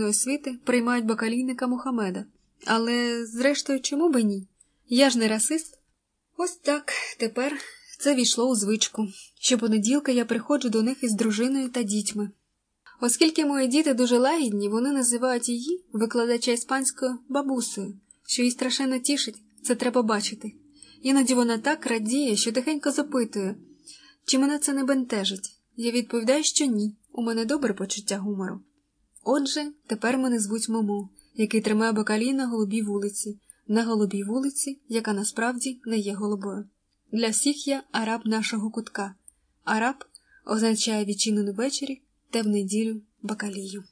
освіти приймають бакалійника Мухамеда. Але, зрештою, чому би ні? Я ж не расист. Ось так тепер це війшло у звичку. Щопонеділка я приходжу до них із дружиною та дітьми. Оскільки мої діти дуже лагідні, вони називають її, викладача іспанською, бабусею, що їй страшенно тішить, це треба бачити. Іноді вона так радіє, що тихенько запитує, чи мене це не бентежить. Я відповідаю, що ні, у мене добре почуття гумору. Отже, тепер мене звуть Момо, який тримає бакалі на голубій вулиці, на голубій вулиці, яка насправді не є голубою. Для всіх я араб нашого кутка. Араб означає відчинену ввечері та в неділю бакалію.